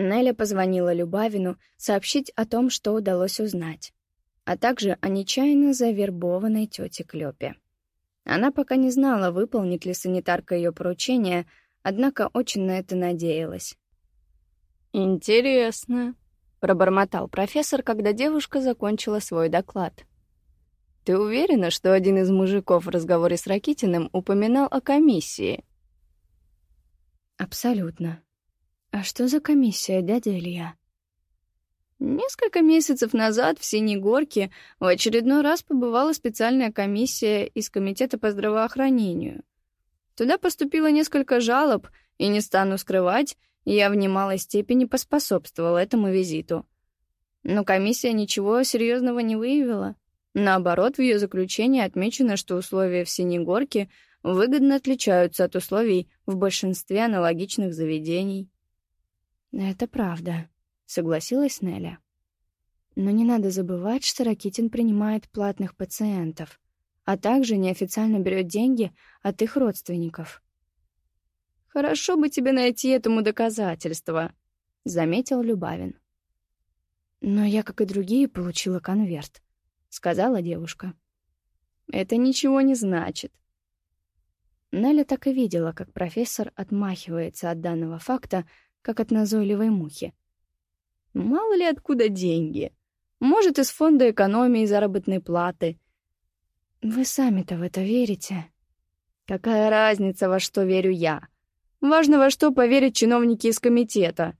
Неля позвонила Любавину сообщить о том, что удалось узнать, а также о нечаянно завербованной тете Клёпе. Она пока не знала, выполнит ли санитарка ее поручение, однако очень на это надеялась. «Интересно», — пробормотал профессор, когда девушка закончила свой доклад. «Ты уверена, что один из мужиков в разговоре с Ракитиным упоминал о комиссии?» «Абсолютно. А что за комиссия, дядя Илья?» Несколько месяцев назад в Синей Горке в очередной раз побывала специальная комиссия из Комитета по здравоохранению. Туда поступило несколько жалоб, и, не стану скрывать, я в немалой степени поспособствовала этому визиту. Но комиссия ничего серьезного не выявила. Наоборот, в ее заключении отмечено, что условия в Синей Горке выгодно отличаются от условий в большинстве аналогичных заведений. Это правда согласилась Неля. Но не надо забывать, что Ракитин принимает платных пациентов, а также неофициально берет деньги от их родственников. «Хорошо бы тебе найти этому доказательство», — заметил Любавин. «Но я, как и другие, получила конверт», — сказала девушка. «Это ничего не значит». Неля так и видела, как профессор отмахивается от данного факта, как от назойливой мухи. Мало ли откуда деньги. Может, из фонда экономии заработной платы. Вы сами-то в это верите? Какая разница, во что верю я? Важно, во что поверят чиновники из комитета.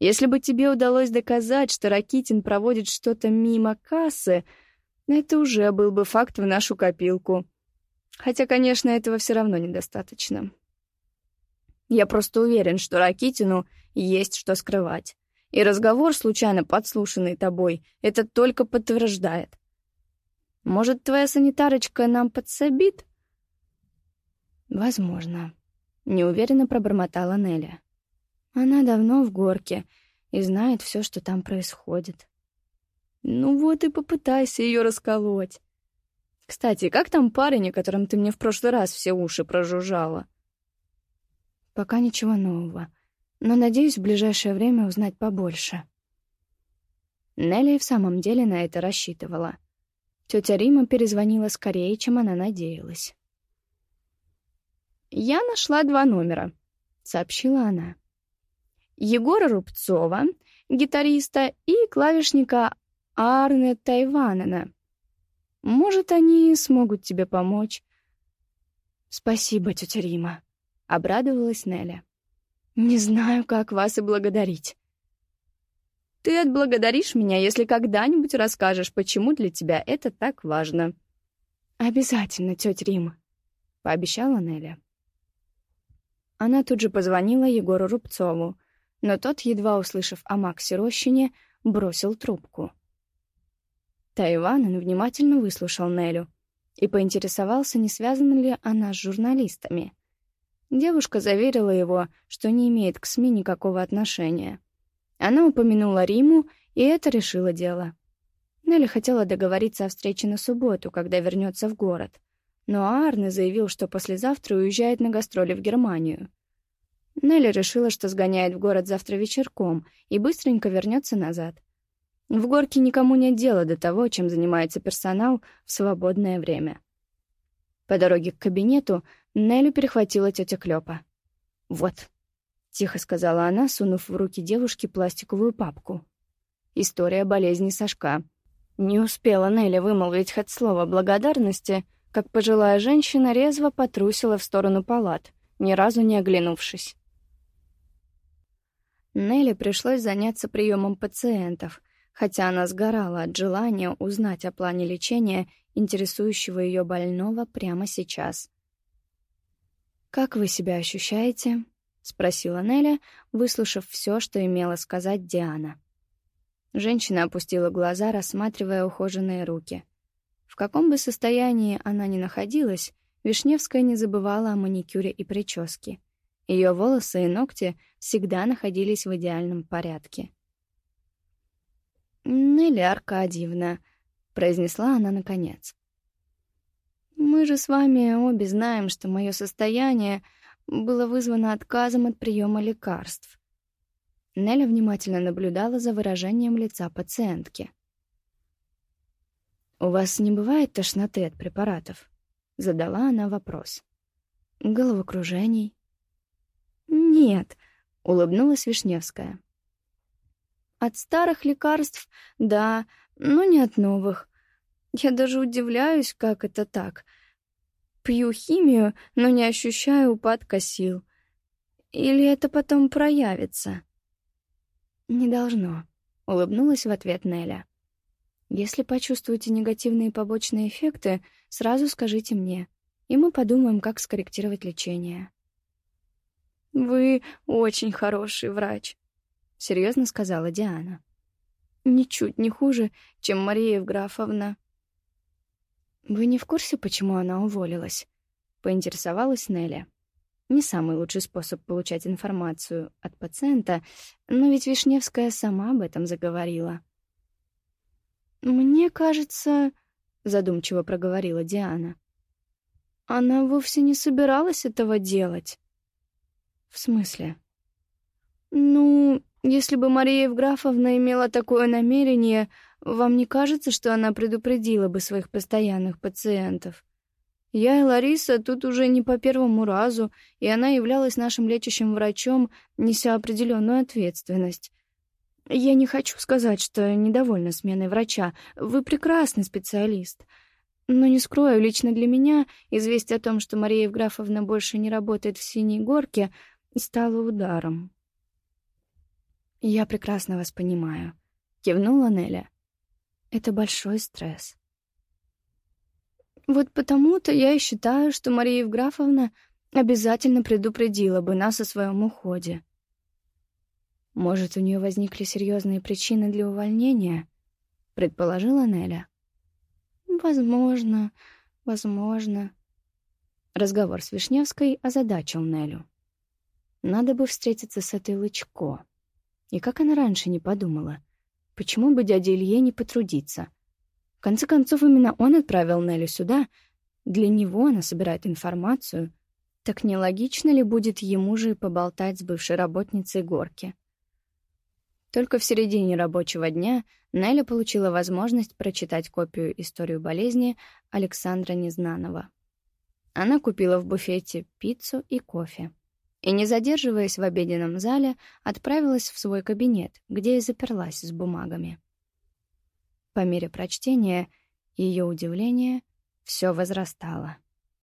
Если бы тебе удалось доказать, что Ракитин проводит что-то мимо кассы, это уже был бы факт в нашу копилку. Хотя, конечно, этого все равно недостаточно. Я просто уверен, что Ракитину есть что скрывать. И разговор, случайно подслушанный тобой, это только подтверждает. Может, твоя санитарочка нам подсобит? Возможно. Неуверенно пробормотала Неля. Она давно в горке и знает все, что там происходит. Ну вот и попытайся ее расколоть. Кстати, как там парень, о котором ты мне в прошлый раз все уши прожужжала? Пока ничего нового но надеюсь в ближайшее время узнать побольше. Нелли в самом деле на это рассчитывала. Тетя Рима перезвонила скорее, чем она надеялась. «Я нашла два номера», — сообщила она. «Егора Рубцова, гитариста, и клавишника Арне Тайванена. Может, они смогут тебе помочь?» «Спасибо, тетя Рима», — обрадовалась Неля. Не знаю, как вас и благодарить. Ты отблагодаришь меня, если когда-нибудь расскажешь, почему для тебя это так важно. Обязательно, тетя Рима, пообещала Неля. Она тут же позвонила Егору Рубцову, но тот, едва услышав о Максе Рощине, бросил трубку. Тайванен внимательно выслушал Нелю и поинтересовался, не связана ли она с журналистами. Девушка заверила его, что не имеет к СМИ никакого отношения. Она упомянула Риму, и это решило дело. Нелли хотела договориться о встрече на субботу, когда вернется в город. Но Арне заявил, что послезавтра уезжает на гастроли в Германию. Нелли решила, что сгоняет в город завтра вечерком и быстренько вернется назад. В горке никому нет дела до того, чем занимается персонал в свободное время. По дороге к кабинету Нелю перехватила тетя Клёпа. «Вот», — тихо сказала она, сунув в руки девушки пластиковую папку. «История болезни Сашка». Не успела Нелли вымолвить хоть слово благодарности, как пожилая женщина резво потрусила в сторону палат, ни разу не оглянувшись. Нелли пришлось заняться приемом пациентов, хотя она сгорала от желания узнать о плане лечения интересующего ее больного прямо сейчас. «Как вы себя ощущаете?» — спросила Неля, выслушав все, что имела сказать Диана. Женщина опустила глаза, рассматривая ухоженные руки. В каком бы состоянии она ни находилась, Вишневская не забывала о маникюре и прическе. Ее волосы и ногти всегда находились в идеальном порядке. «Неля Аркадьевна», — произнесла она наконец. Мы же с вами обе знаем, что мое состояние было вызвано отказом от приема лекарств. Неля внимательно наблюдала за выражением лица пациентки. «У вас не бывает тошноты от препаратов?» — задала она вопрос. «Головокружений?» «Нет», — улыбнулась Вишневская. «От старых лекарств, да, но не от новых. Я даже удивляюсь, как это так. Пью химию, но не ощущаю упадка сил. Или это потом проявится?» «Не должно», — улыбнулась в ответ Неля. «Если почувствуете негативные побочные эффекты, сразу скажите мне, и мы подумаем, как скорректировать лечение». «Вы очень хороший врач», — серьезно сказала Диана. «Ничуть не хуже, чем Мария Евграфовна». «Вы не в курсе, почему она уволилась?» — поинтересовалась Неля. Не самый лучший способ получать информацию от пациента, но ведь Вишневская сама об этом заговорила. «Мне кажется...» — задумчиво проговорила Диана. «Она вовсе не собиралась этого делать». «В смысле?» «Ну, если бы Мария Евграфовна имела такое намерение, вам не кажется, что она предупредила бы своих постоянных пациентов?» Я и Лариса тут уже не по первому разу, и она являлась нашим лечащим врачом, неся определенную ответственность. Я не хочу сказать, что недовольна сменой врача. Вы прекрасный специалист. Но не скрою, лично для меня известие о том, что Мария Евграфовна больше не работает в «Синей горке», стало ударом. «Я прекрасно вас понимаю», — кивнула Неля. «Это большой стресс. Вот потому-то я и считаю, что Мария Евграфовна обязательно предупредила бы нас о своем уходе. Может, у нее возникли серьезные причины для увольнения, предположила Неля. Возможно, возможно. Разговор с Вишневской озадачил Нелю. Надо бы встретиться с этой Лычко. И как она раньше не подумала? Почему бы дяде Илье не потрудиться? В конце концов, именно он отправил Нелли сюда. Для него она собирает информацию. Так нелогично ли будет ему же поболтать с бывшей работницей горки? Только в середине рабочего дня Нелли получила возможность прочитать копию «Историю болезни» Александра Незнанова. Она купила в буфете пиццу и кофе. И, не задерживаясь в обеденном зале, отправилась в свой кабинет, где и заперлась с бумагами. По мере прочтения ее удивление все возрастало.